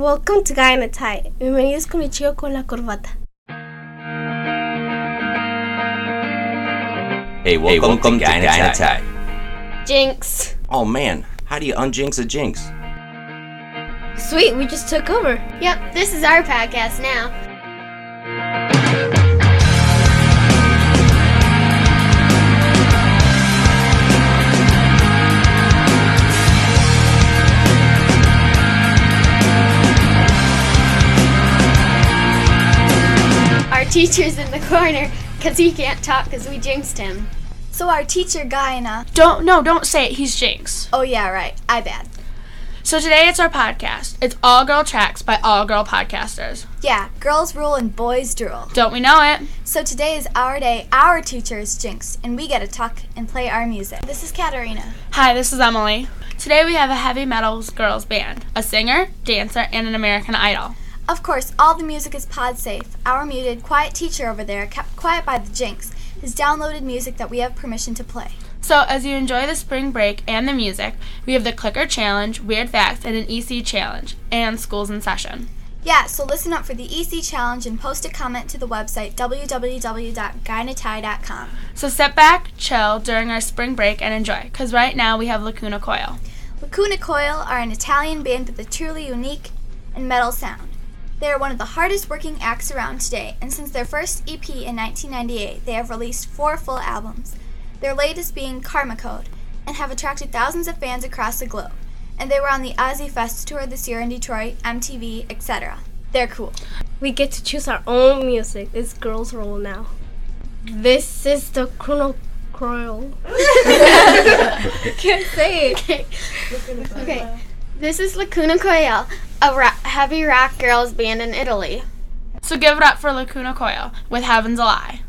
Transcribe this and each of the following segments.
Welcome to Guy in a Tie. Bienvenidos con mi chico con la corbata. Hey, welcome, welcome to to Guy in a Guy in a Tie. Jinx. Oh man, how do you unjinx a jinx? Sweet, we just took over. Yep, this is our podcast now. Teacher's in the corner because he can't talk because we jinxed him. So our teacher Guyana. Don't no, don't say it. He's Jinx. Oh yeah, right. I bad. So today it's our podcast. It's all girl tracks by all girl podcasters. Yeah, girls rule and boys drool. Don't we know it? So today is our day. Our teacher is Jinx, and we get to talk and play our music. This is Katarina. Hi, this is Emily. Today we have a heavy metal girls band, a singer, dancer, and an American Idol. Of course, all the music is pod safe. Our muted, quiet teacher over there, kept quiet by the Jinx, has downloaded music that we have permission to play. So as you enjoy the spring break and the music, we have the clicker challenge, weird facts, and an EC challenge, and schools in session. Yeah, so listen up for the EC challenge and post a comment to the website www.guyinatie.com. So sit back, chill during our spring break, and enjoy, because right now we have Lacuna Coil. Lacuna Coil are an Italian band with a truly unique and metal sound. They are one of the hardest working acts around today, and since their first EP in 1998, they have released four full albums, their latest being Karmacode, and have attracted thousands of fans across the globe. And they were on the Ozzy Fest tour this year in Detroit, MTV, etc. They're cool. We get to choose our own music. It's girls' role now. This is the Chrono Croil. Can't say it. Okay, this is Lacuna Coil, a ra- heavy rock girls band in Italy. So give it up for Lacuna Coil with Heaven's a Lie.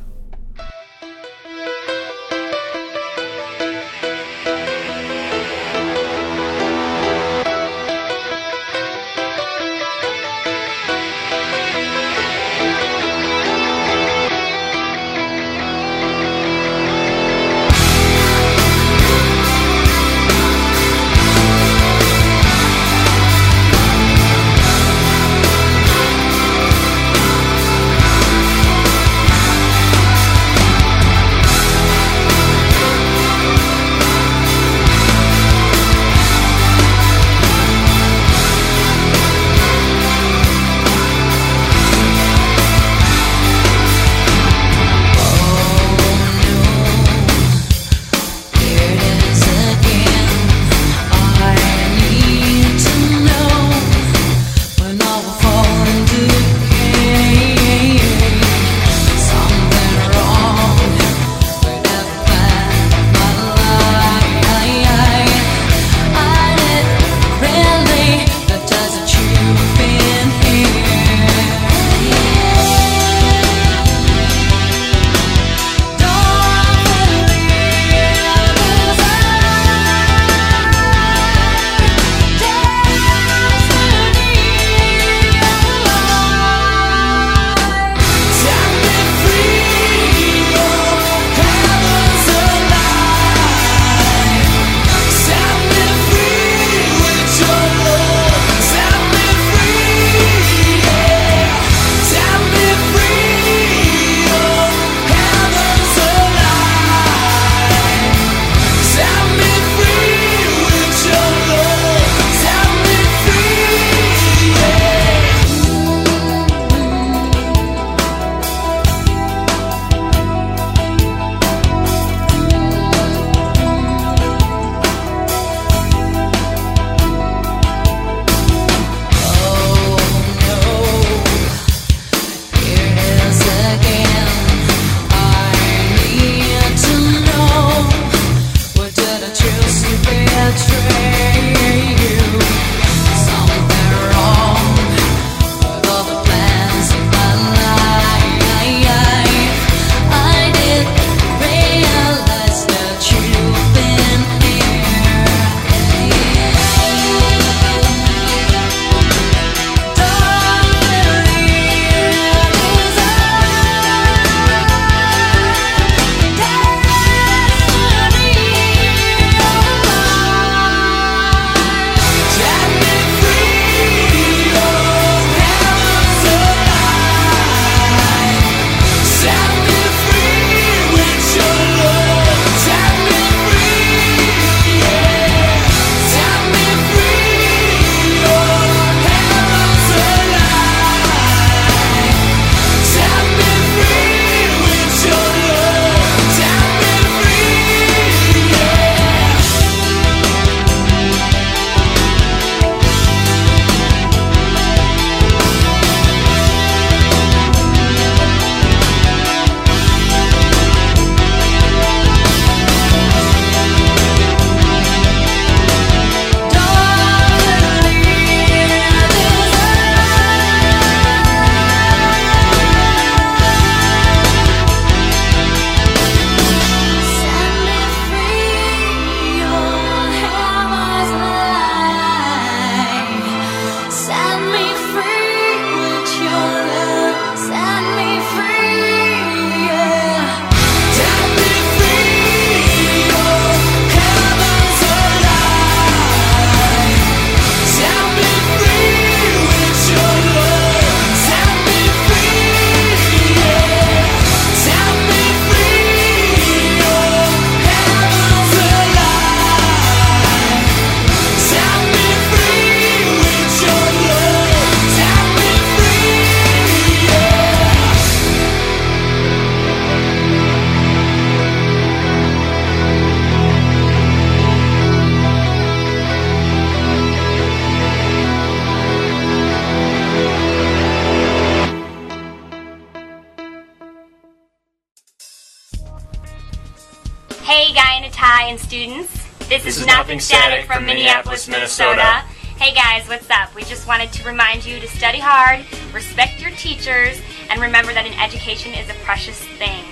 This, is Nothing Static from Minneapolis. Minnesota. Hey guys, what's up? We just wanted to remind you to study hard, respect your teachers, and remember that an education is a precious thing.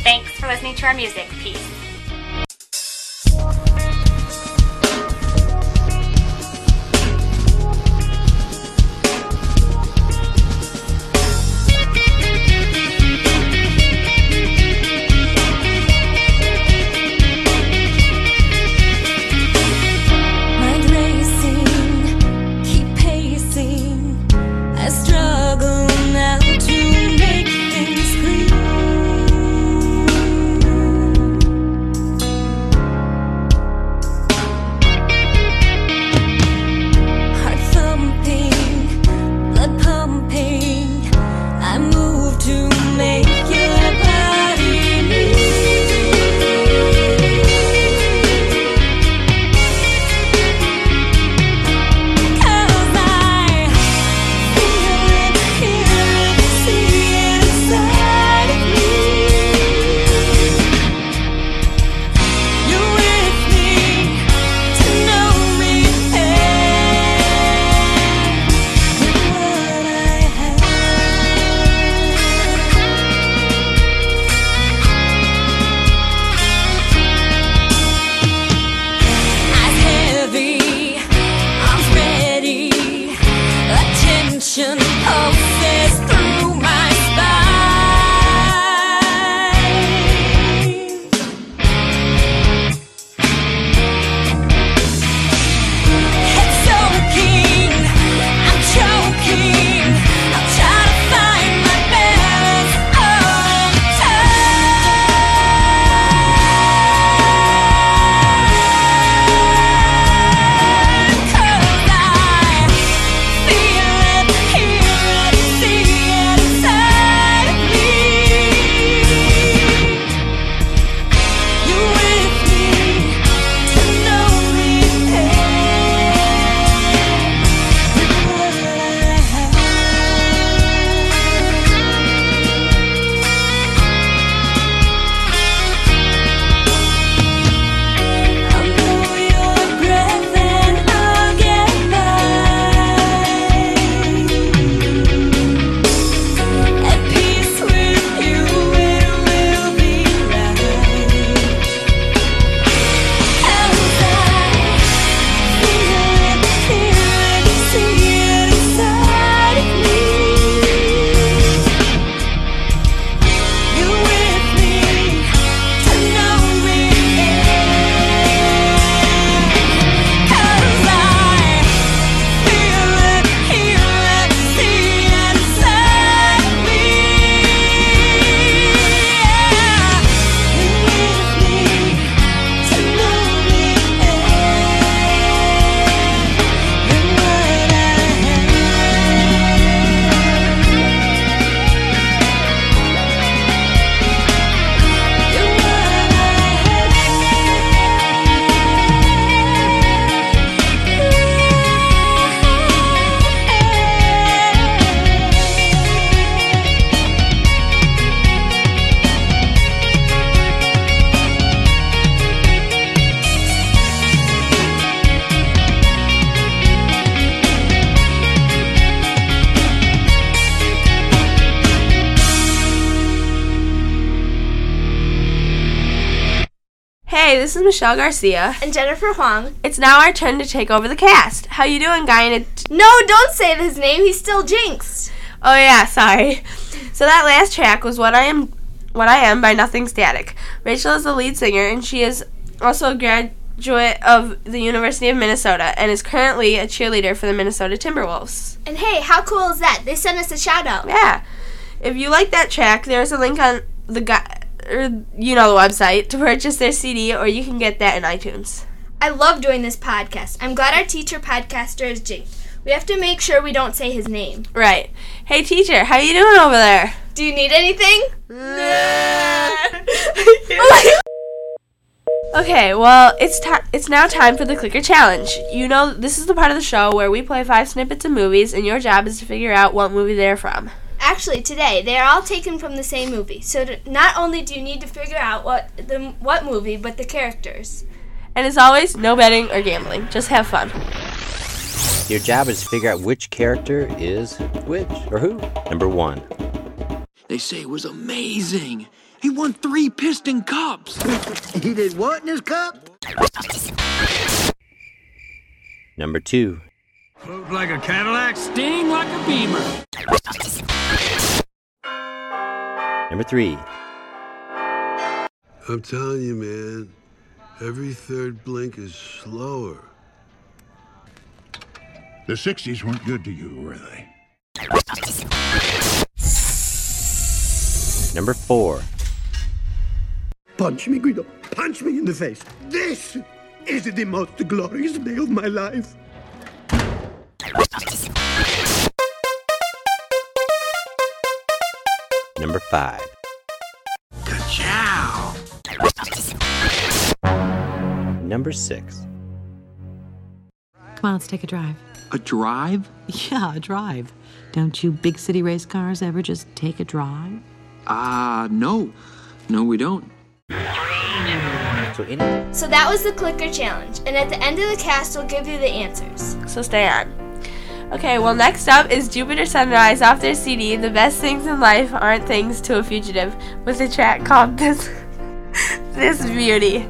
Thanks for listening to our music. Peace. This is Michelle Garcia. And Jennifer Huang. It's now our turn to take over the cast. How you doing, guy? in a- No, don't say his name. He's still jinxed. Oh yeah, sorry. So that last track was "What I Am, What I Am" by Nothing Static. Rachel is the lead singer, and she is also a graduate of the University of Minnesota and is currently a cheerleader for the Minnesota Timberwolves. And hey, how cool is that? They sent us a shout out. Yeah. If you like that track, there's a link on the guy, or you know the website to purchase their CD, or you can get that in iTunes. I love doing this podcast. I'm glad our teacher podcaster is Jake. We have to make sure we don't say his name. Right. Hey teacher, how you doing over there? Do you need anything? Okay, well, it's time. It's now time for the clicker challenge. You know, this is the part of the show where we play five snippets of movies, and your job is to figure out what movie they're from. Actually, today they are all taken from the same movie. So to, not only do you need to figure out what the what movie, but the characters. And as always, no betting or gambling. Just have fun. Your job is to figure out which character is which or who. Number one. They say it was amazing. He won three piston cups. He did what in his cup? Number two. Float like a Cadillac, sting like a Beamer. Number three. I'm telling you, man, every third blink is slower. The 60s weren't good to you, were they? Number four. Punch me, Guido. Punch me in the face. This is the most glorious day of my life. Number five. Ka-chow. Number six. Come on, let's take a drive. A drive? Yeah, a drive. Don't you big city race cars ever just take a drive? Ah, uh, no. No, we don't. So any So that was the clicker challenge, and at the end of the cast, we'll give you the answers. So stay on. Okay, well, next up is Jupiter Sunrise off their CD, The Best Things in Life Aren't Things to a Fugitive, with a track called This, this Beauty.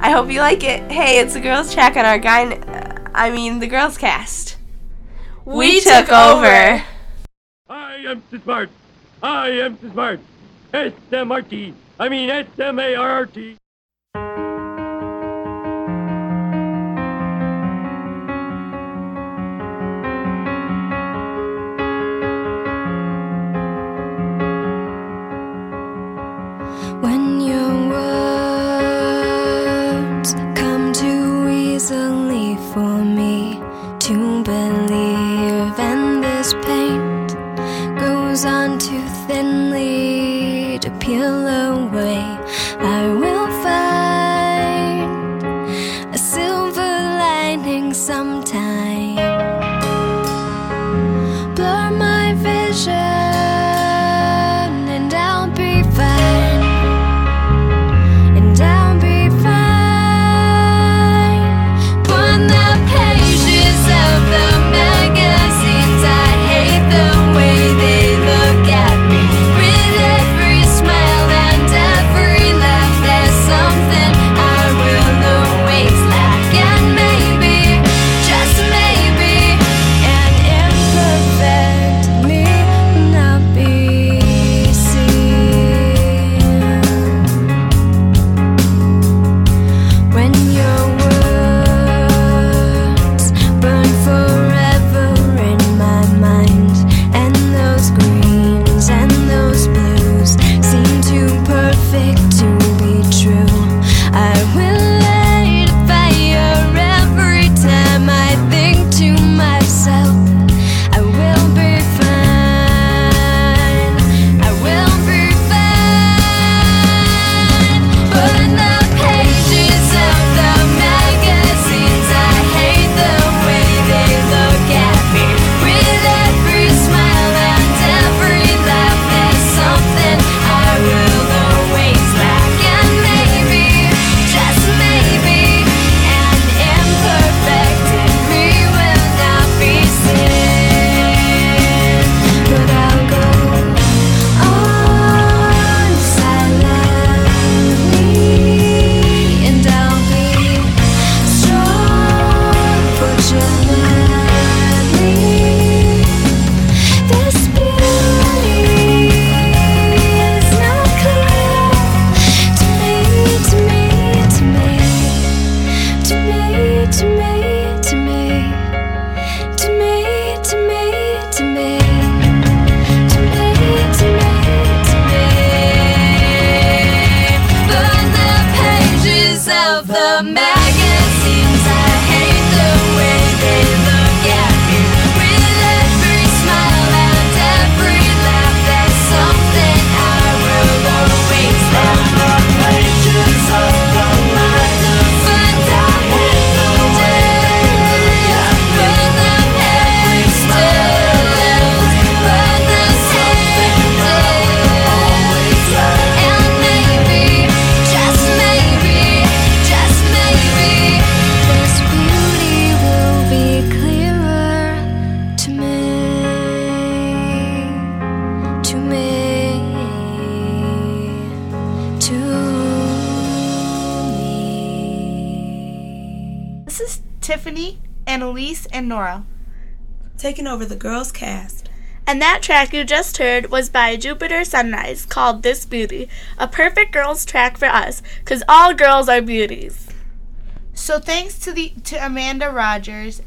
I hope you like it. Hey, it's the girls' track on our guy, I mean, the girls' cast. We, took, over. I am smart. I am smart. S M R T. I mean S M A R R T. Nora. Taking over the girls' cast. And that track you just heard was by Jupiter Sunrise called This Beauty, a perfect girls track for us, because all girls are beauties. So thanks to the to Amanda Rogers,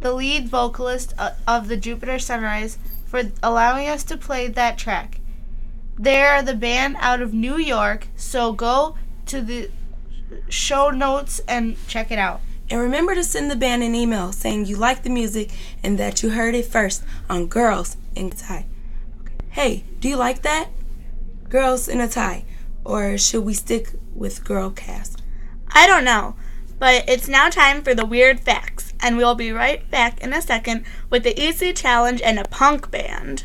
the lead vocalist uh, of the Jupiter Sunrise, for allowing us to play that track. They are the band out of New York, so go to the show notes and check it out. And remember to send the band an email saying you like the music and that you heard it first on Girls in a Tie. Hey, do you like that? Girls in a Tie. Or should we stick with Girl Cast? I don't know, but it's now time for the weird facts, and we'll be right back in a second with the EC Challenge and a punk band.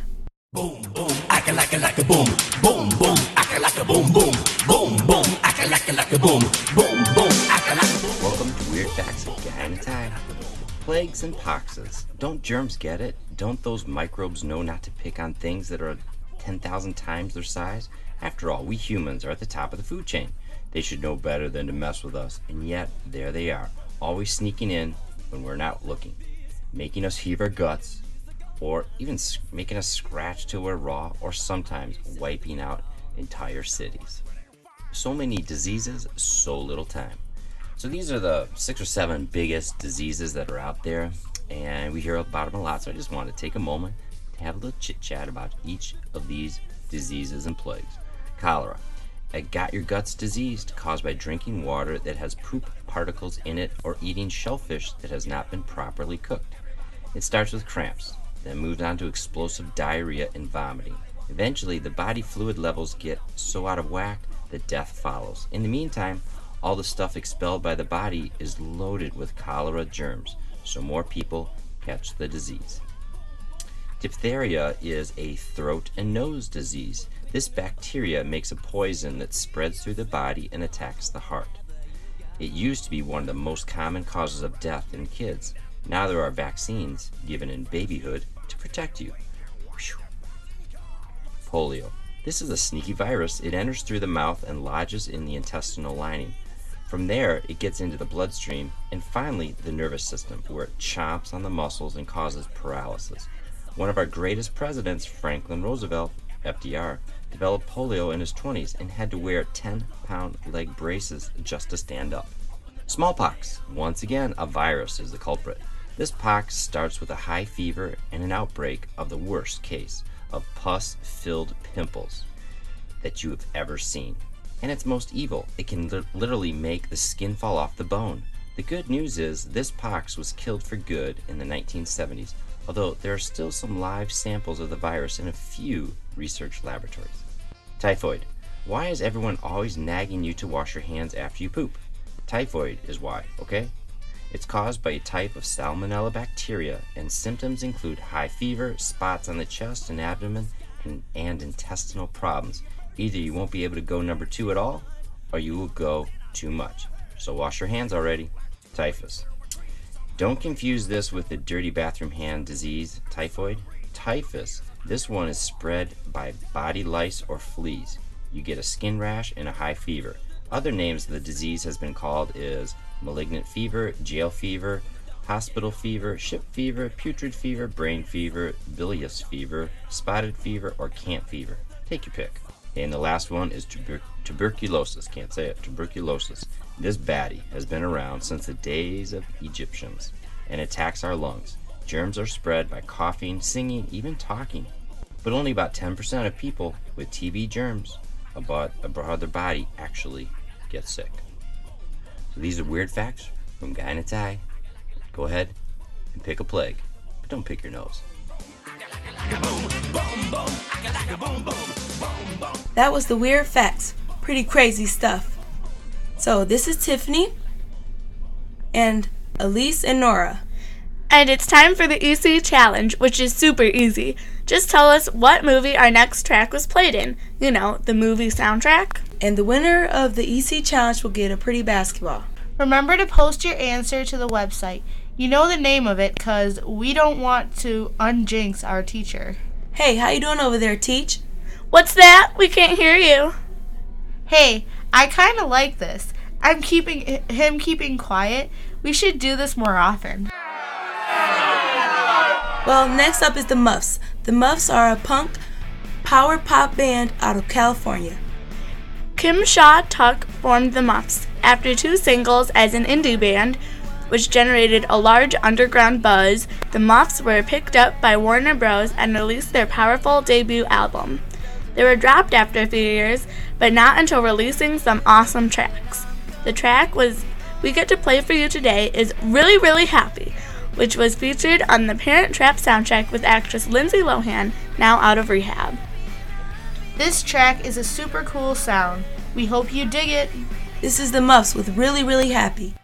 Acca like a like a boom, boom boom, acca like a boom boom, boom boom, acca like a like a boom, boom boom, Tie. Plagues and poxes. Don't germs get it? Don't those microbes know not to pick on things that are 10,000 times their size? After all, we humans are at the top of the food chain. They should know better than to mess with us, and yet there they are, always sneaking in when we're not looking, making us heave our guts, or even making us scratch till we're raw, or sometimes wiping out entire cities. So many diseases, so little time. So these are the six or seven biggest diseases that are out there, and we hear about them a lot. So I just wanted to take a moment to have a little chit chat about each of these diseases and plagues. Cholera, a got your guts disease caused by drinking water that has poop particles in it or eating shellfish that has not been properly cooked. It starts with cramps, then moves on to explosive diarrhea and vomiting. Eventually, the body fluid levels get so out of whack that death follows. In the meantime, all the stuff expelled by the body is loaded with cholera germs, so more people catch the disease. Diphtheria is a throat and nose disease. This bacteria makes a poison that spreads through the body and attacks the heart. It used to be one of the most common causes of death in kids. Now there are vaccines given in babyhood to protect you. Polio. This is a sneaky virus. It enters through the mouth and lodges in the intestinal lining. From there, it gets into the bloodstream and finally the nervous system, where it chomps on the muscles and causes paralysis. One of our greatest presidents, Franklin Roosevelt, FDR, developed polio in his 20s and had to wear 10 pound leg braces just to stand up. Smallpox. Once again, a virus is the culprit. This pox starts with a high fever and an outbreak of the worst case of pus filled pimples that you have ever seen. And it's most evil. It can li- literally make the skin fall off the bone. The good news is this pox was killed for good in the 1970s, although there are still some live samples of the virus in a few research laboratories. Typhoid. Why is everyone always nagging you to wash your hands after you poop? Typhoid is why, okay? It's caused by a type of salmonella bacteria, and symptoms include high fever, spots on the chest and abdomen, and, and intestinal problems. Either you won't be able to go number two at all, or you will go too much. So wash your hands already. Typhus. Don't confuse this with the dirty bathroom hand disease, typhoid. Typhus, this one is spread by body lice or fleas. You get a skin rash and a high fever. Other names the disease has been called is malignant fever, jail fever, hospital fever, ship fever, putrid fever, brain fever, bilious fever, spotted fever, or camp fever. Take your pick. And the last one is tuber- tuberculosis. Can't say it. Tuberculosis. This baddie has been around since the days of Egyptians and attacks our lungs. Germs are spread by coughing, singing, even talking. But only about 10% of people with TB germs about, about their body actually get sick. So These are weird facts from Guy in a Tie. Go ahead and pick a plague, but don't pick your nose. That was the weird facts. Pretty crazy stuff. So this is Tiffany and Elise and Nora. And it's time for the EC challenge, which is super easy. Just tell us what movie our next track was played in. You know, the movie soundtrack. And the winner of the EC challenge will get a pretty basketball. Remember to post your answer to the website. You know the name of it cuz we don't want to unjinx our teacher. Hey, how you doing over there, Teach? What's that? We can't hear you. Hey, I kind of like this. I'm keeping him keeping quiet. We should do this more often. Well, next up is the Muffs. The Muffs are a punk power pop band out of California. Kim Shattuck formed the Muffs after two singles as an indie band, which generated a large underground buzz. The Muffs were picked up by Warner Bros. and released their powerful debut album. They were dropped after a few years, but not until releasing some awesome tracks. The track was we get to play for you today is Really Really Happy, which was featured on the Parent Trap soundtrack with actress Lindsay Lohan, now out of rehab. This track is a super cool sound. We hope you dig it. This is the Muffs with Really Really Happy.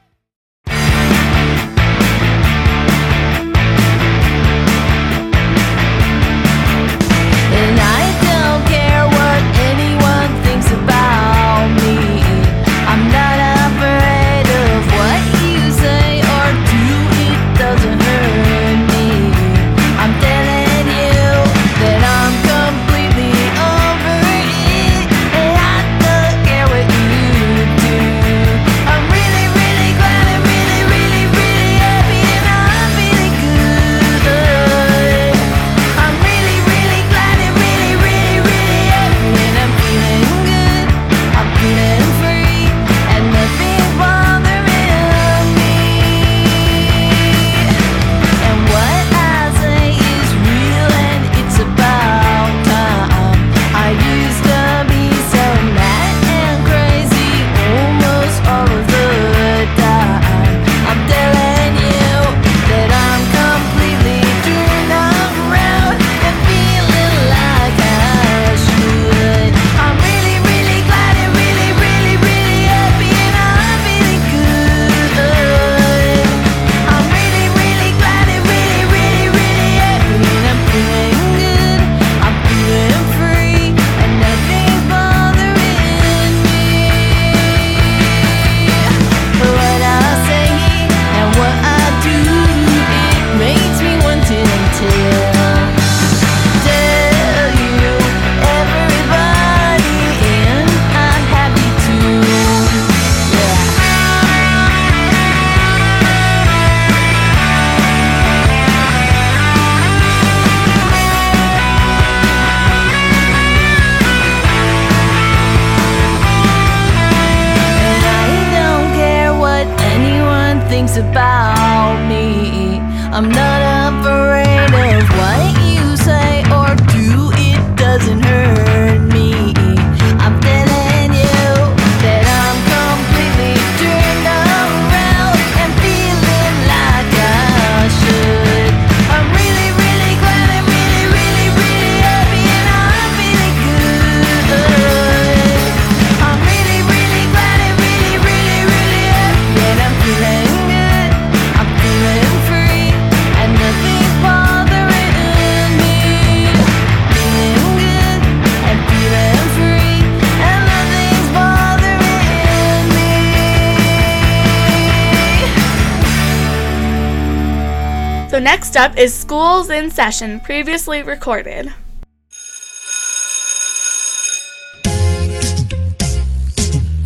So next up is Schools in Session, previously recorded.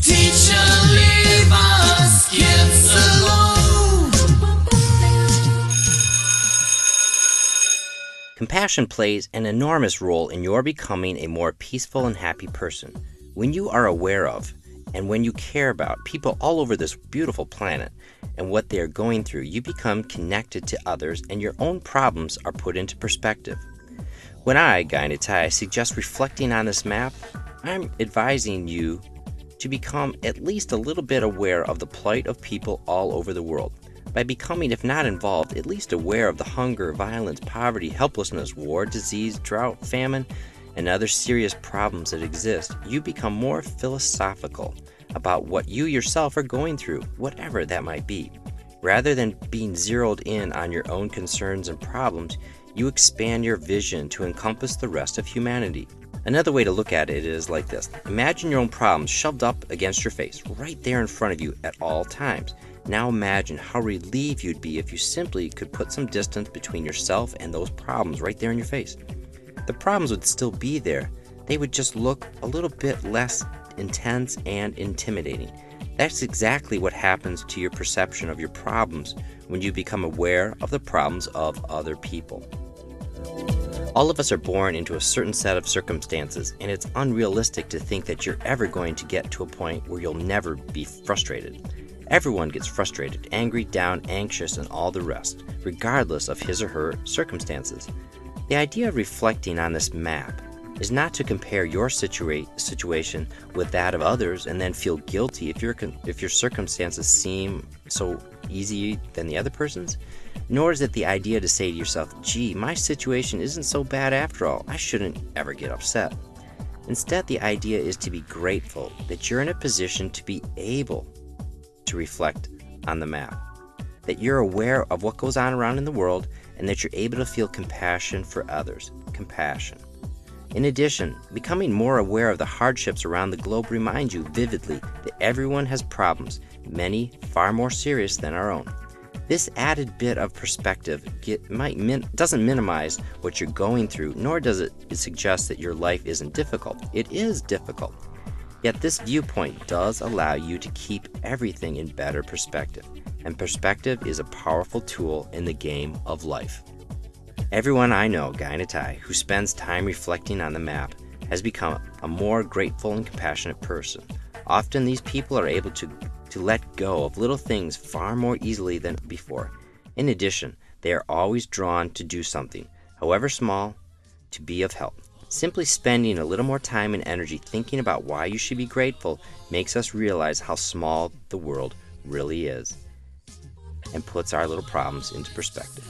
Teacher, leave us kids alone. Compassion plays an enormous role in your becoming a more peaceful and happy person. When you are aware of and when you care about people all over this beautiful planet and what they are going through, you become connected to others and your own problems are put into perspective. When I, Guy Tie, suggest reflecting on this map, I'm advising you to become at least a little bit aware of the plight of people all over the world. By becoming, if not involved, at least aware of the hunger, violence, poverty, helplessness, war, disease, drought, famine, and other serious problems that exist, you become more philosophical about what you yourself are going through, whatever that might be. Rather than being zeroed in on your own concerns and problems, you expand your vision to encompass the rest of humanity. Another way to look at it is like this Imagine your own problems shoved up against your face, right there in front of you at all times. Now imagine how relieved you'd be if you simply could put some distance between yourself and those problems right there in your face. The problems would still be there, they would just look a little bit less intense and intimidating. That's exactly what happens to your perception of your problems when you become aware of the problems of other people. All of us are born into a certain set of circumstances, and it's unrealistic to think that you're ever going to get to a point where you'll never be frustrated. Everyone gets frustrated, angry, down, anxious, and all the rest, regardless of his or her circumstances. The idea of reflecting on this map is not to compare your situa- situation with that of others and then feel guilty if your if your circumstances seem so easy than the other person's. Nor is it the idea to say to yourself, "Gee, my situation isn't so bad after all. I shouldn't ever get upset." Instead, the idea is to be grateful that you're in a position to be able to reflect on the map, that you're aware of what goes on around in the world, and that you're able to feel compassion for others. Compassion. In addition, becoming more aware of the hardships around the globe reminds you vividly that everyone has problems, many far more serious than our own. This added bit of perspective get, might min, doesn't minimize what you're going through, nor does it suggest that your life isn't difficult. It is difficult. Yet this viewpoint does allow you to keep everything in better perspective, and perspective is a powerful tool in the game of life. Everyone I know, guy tie, who spends time reflecting on the map has become a more grateful and compassionate person. Often these people are able to, to let go of little things far more easily than before. In addition, they are always drawn to do something, however small, to be of help. Simply spending a little more time and energy thinking about why you should be grateful makes us realize how small the world really is and puts our little problems into perspective.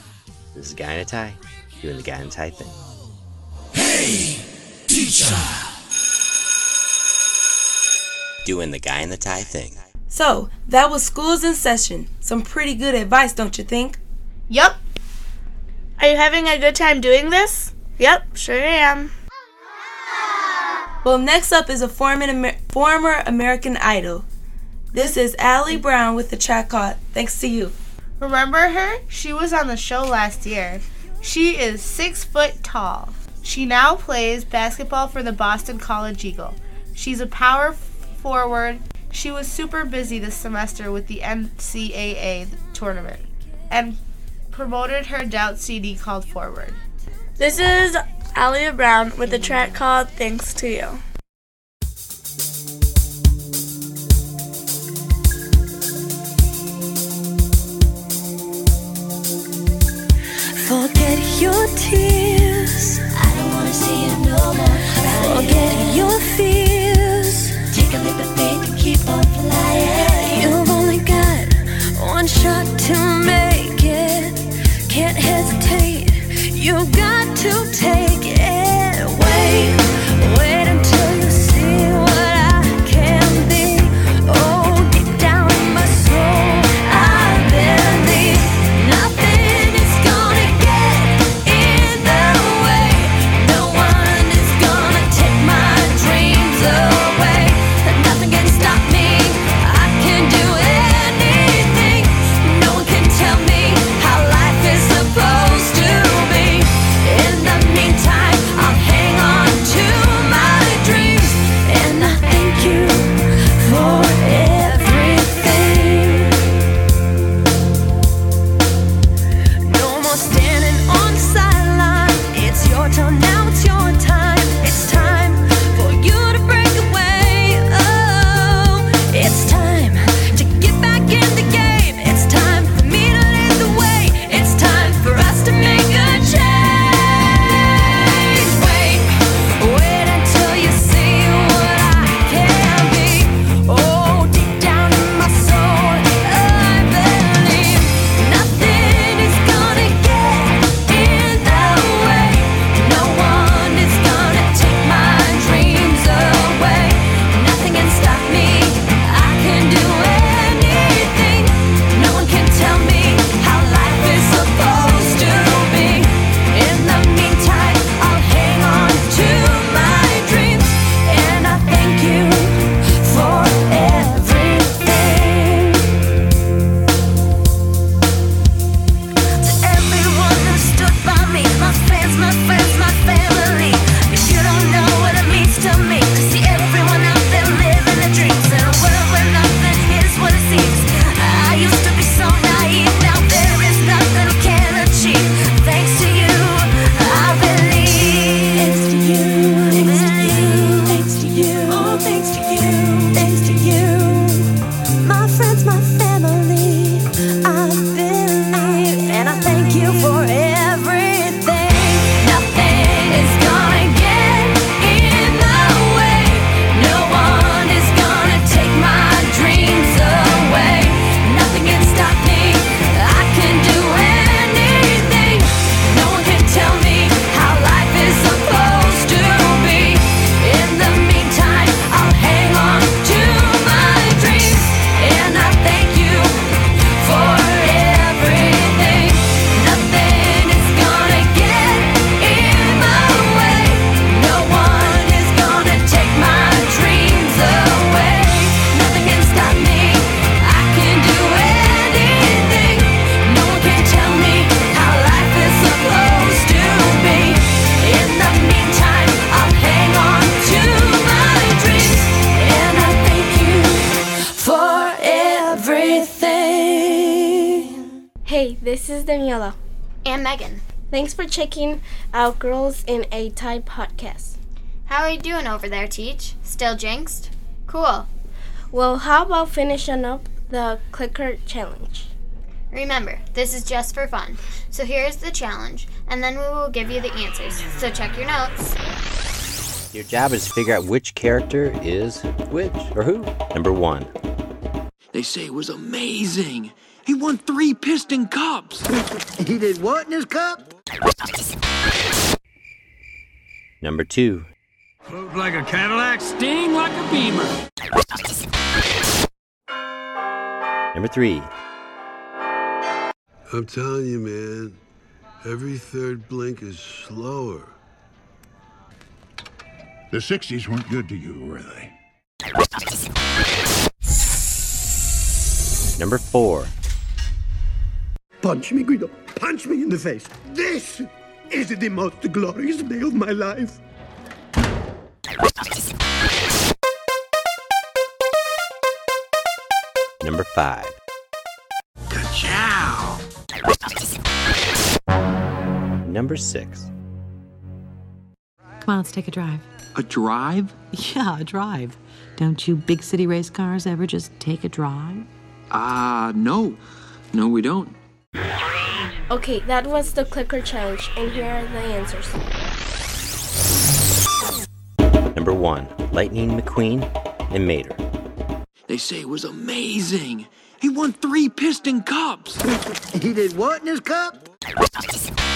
This is Guy in a Tie, doing the Guy in a Tie thing. Hey, teacher. Doing the Guy in the Tie thing. So, that was schools in session. Some pretty good advice, don't you think? Yup. Are you having a good time doing this? Yep, sure am. Well, next up is a former, former American Idol. This is Allie Brown with the track called Thanks to You. Remember her? She was on the show last year. She is six foot tall. She now plays basketball for the Boston College Eagle. She's a power forward. She was super busy this semester with the NCAA tournament and promoted her Doubt CD called Forward. This is Alia Brown with a track called Thanks to You. Forget your tears. I don't wanna see you no more. Forget your fears. Take a leap of faith and keep on flying. You've only got one shot to make it. Can't hesitate. You've got Hey, this is Daniela. And Megan. Thanks for checking out Girls in a Tie podcast. How are you doing over there, Teach? Still jinxed? Cool. Well, how about finishing up the clicker challenge? Remember, this is just for fun. So here's the challenge, and then we will give you the answers. So check your notes. Your job is to figure out which character is which or who. Number one. They say it was amazing. He won three piston cups. He did what in his cup? Number two. Float like a Cadillac, sting like a Beamer. Number three. I'm telling you, man, every third blink is slower. The 60s weren't good to you, were they? Number four. Punch me, Guido. Punch me in the face. This is the most glorious day of my life. Number five. Ciao. Number six. Come on, let's take a drive. A drive? Yeah, a drive. Don't you big city race cars ever just take a drive? Ah, uh, no. No, we don't. Okay, that was the clicker challenge, and here are the answers. Number one. Lightning McQueen and Mater. They say it was amazing. He won three piston cups. He did what in his cup?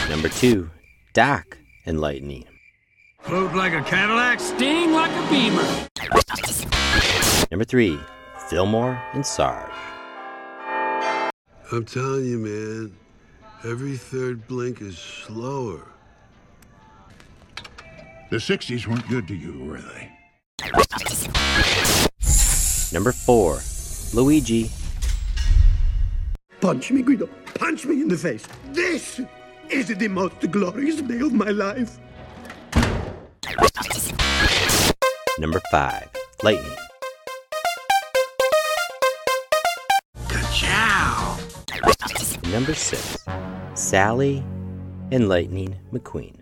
Number two. Doc and Lightning. Float like a Cadillac, sting like a Beamer. Number three. Fillmore and Sarge. I'm telling you, man, every third blink is slower. The 60s weren't good to you, were they? Number four. Luigi. Punch me, Guido. Punch me in the face. This is the most glorious day of my life. Number five. Lightning. Ciao. Number six. Sally and Lightning McQueen.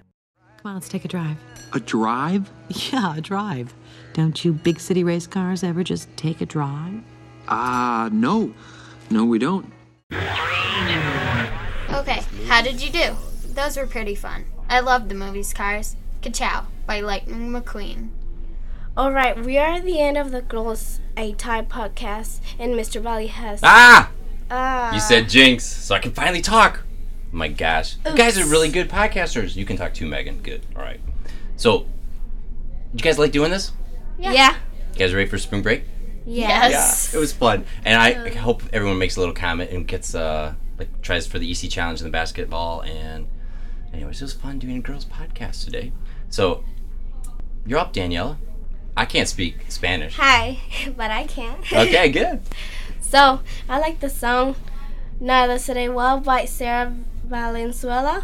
Come on, let's take a drive. A drive? Yeah, a drive. Don't you big city race cars ever just take a drive? Ah, uh, no. No, we don't. Okay, how did you do? Those were pretty fun. I loved the movies Cars. Ka-chow by Lightning McQueen. All right, we are at the end of the Girls A Tie podcast, and Mr. Valley has. Ah! Ah. You said jinx, so I can finally talk. My gosh. You guys are really good podcasters. You can talk to Megan. Good. All right. So, you guys like doing this? Yeah. yeah. You guys ready for spring break? Yes. Yeah, it was fun, and I hope everyone makes a little comment and gets uh like tries for the EC challenge in the basketball. And anyways, it was fun doing a girls podcast today. So you're up, Daniela. I can't speak Spanish. Hi, but I can. Okay, good. so I like the song "Nada Será Well" by Sarah Valenzuela.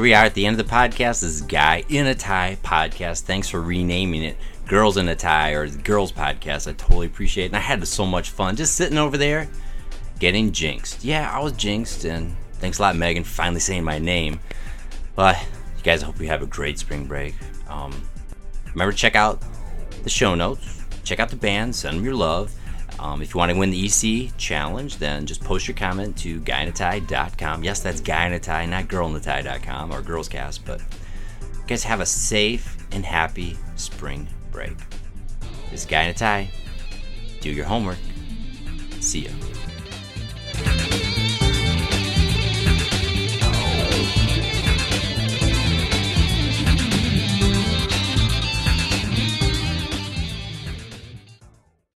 Here we are at the end of the podcast. This is Guy in a Tie podcast. Thanks for renaming it Girls in a Tie or Girls Podcast. I totally appreciate it. And I had so much fun just sitting over there getting jinxed. Yeah, I was jinxed, and thanks a lot, Megan, for finally saying my name. But you guys, I hope you have a great spring break. Um, remember to check out the show notes, check out the band, send them your love. Um, if you want to win the EC challenge, then just post your comment to guyinatie.com. Yes, that's guyinatie, not girlnatai.com or girlscast. But guys, have a safe and happy spring break. This is Guy in a Tie. Do your homework. See ya.